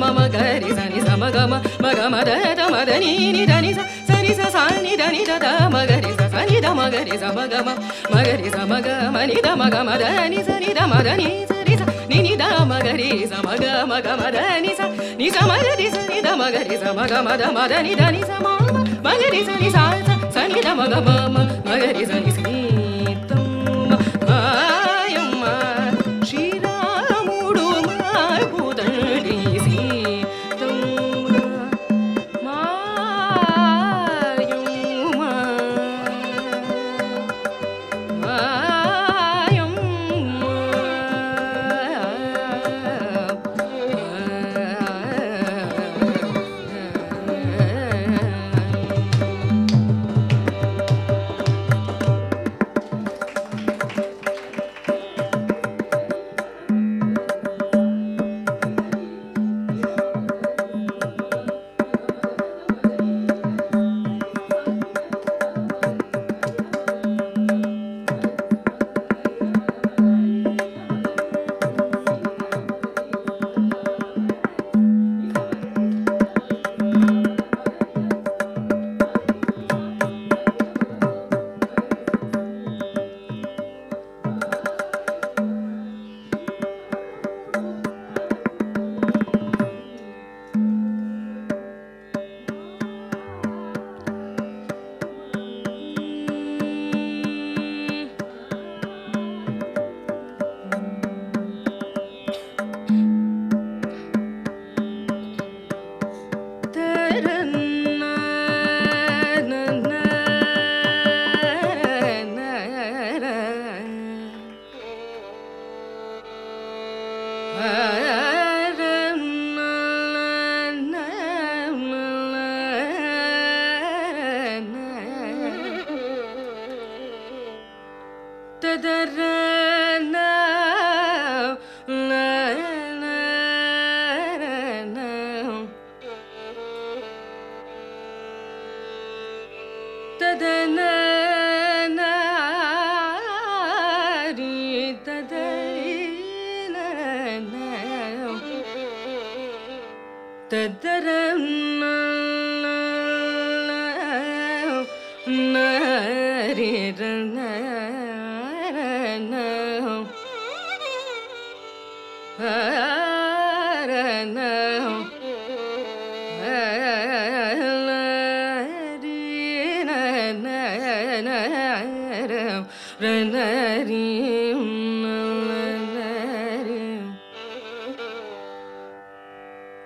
ma ma ga ri sa ni sa ma ga ma ma ga ma da da ma da ni ni da ni sa sa ni sa sa ni da ni da da ma ga ri sa sa ni da ma ga ri sa ma ga ma ma ga ri sa ma ga ma ni da ma ga ma da ni sa ni da ma da ni sa ri sa ni ni da ma ga ri sa ma ga ma ga ma da ni sa ni sa ma ga ri sa ni da ma ga ri sa ma ga ma da ma da ni da ni sa ma ma ma ga ri sa ni sa sa ni da ma ga ma ma ma ga ri sa ni sa ni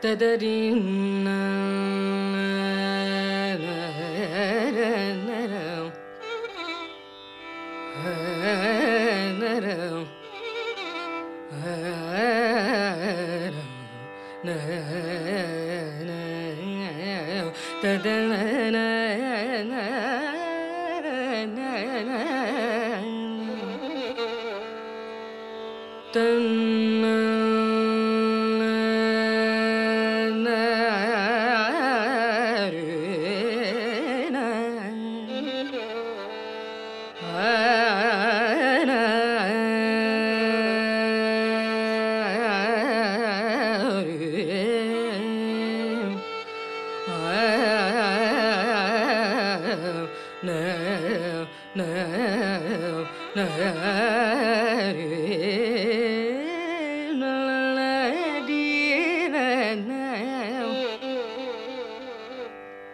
da da dee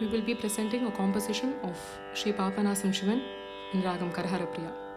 we will be presenting a composition of Sri Papanasam Shivan in Ragam Kharaharapriya.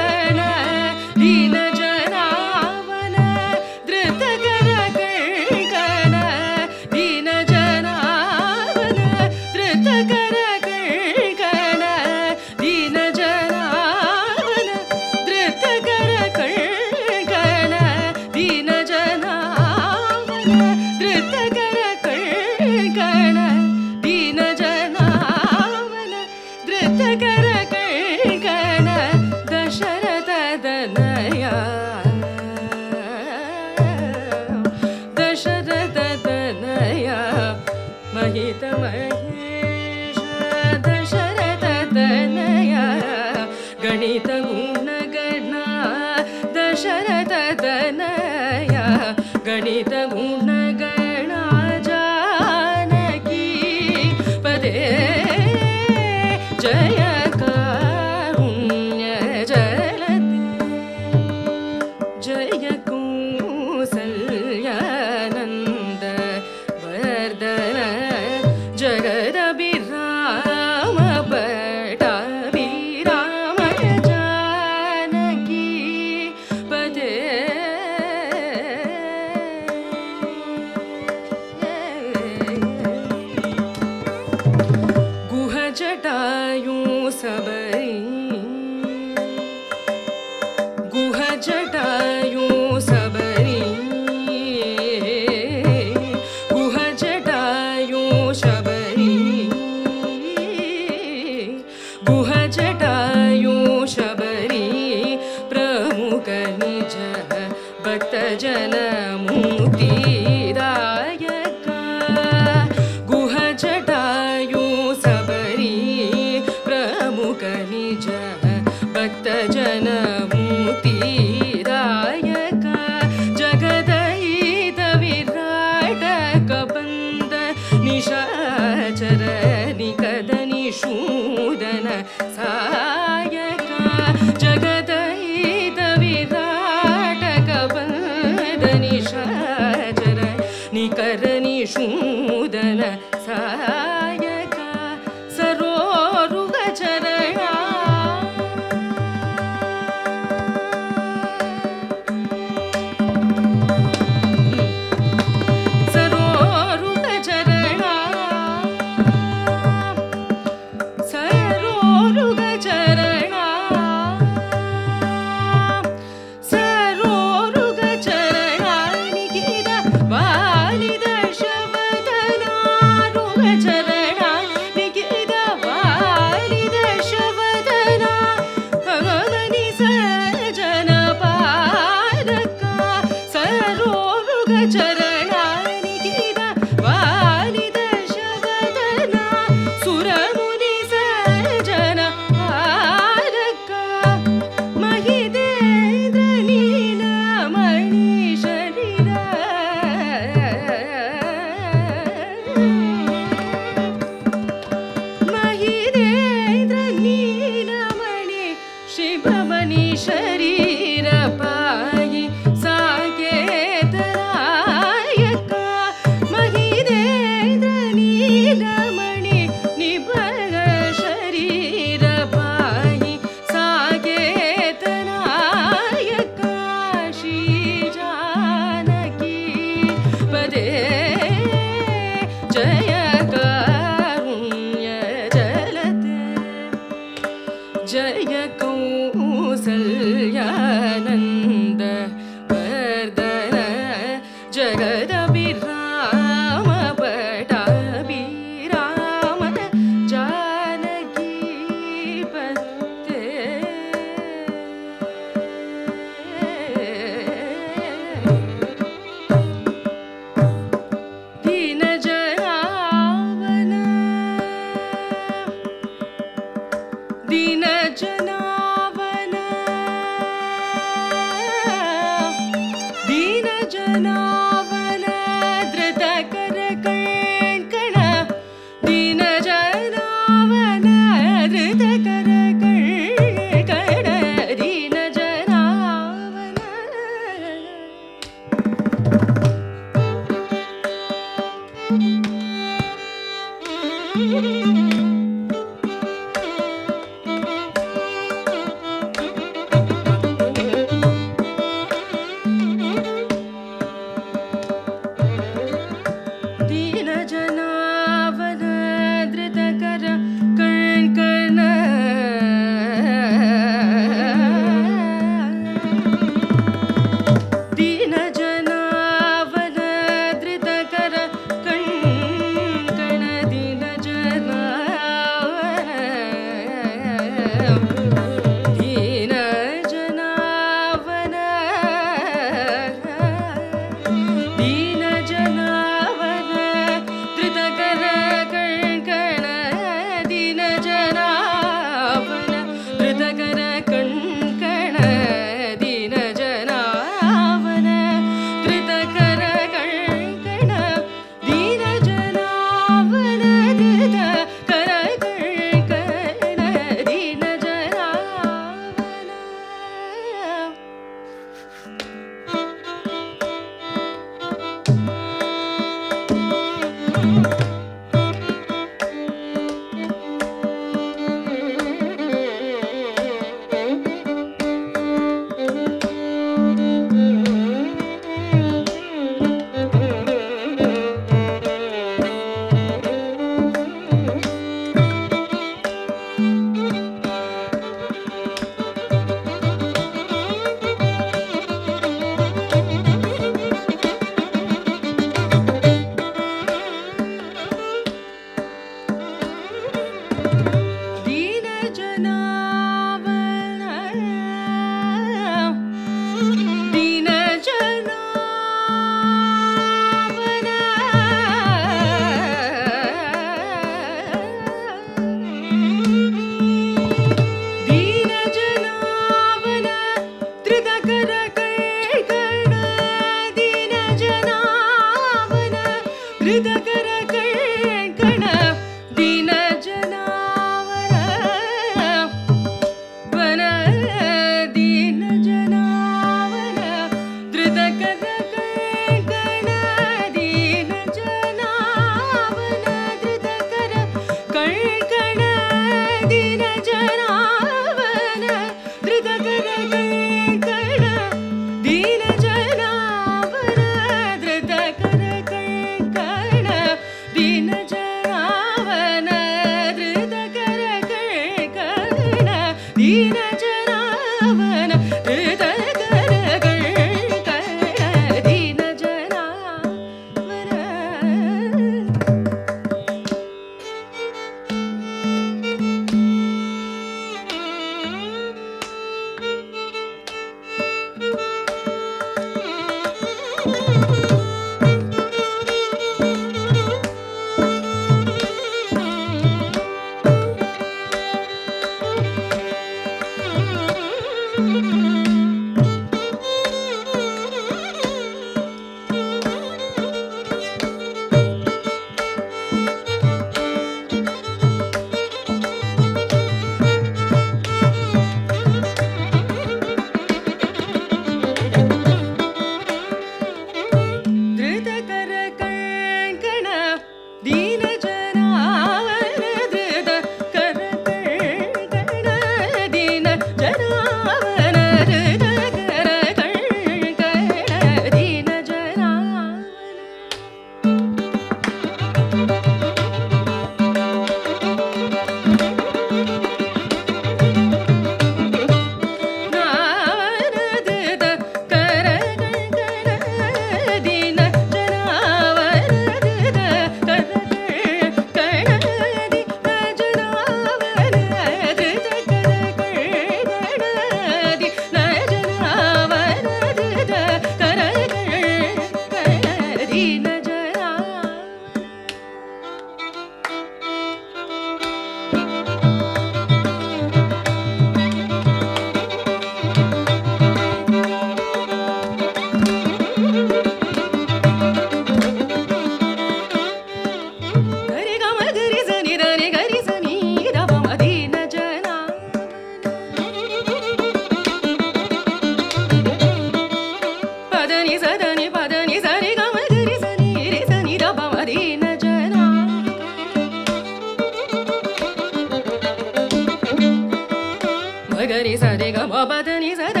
is a digger, but then is a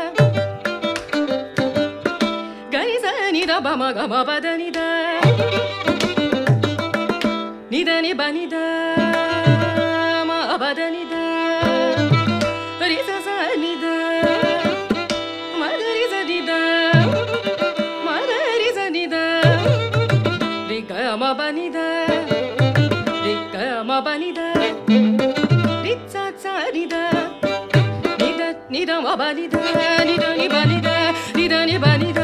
gama gama badanida nidani banida ma abadanida riza zanida madari zanida madari zanida riga ma banida riga ma banida ritza zanida nida nida ma banida nida ni banida nida ni banida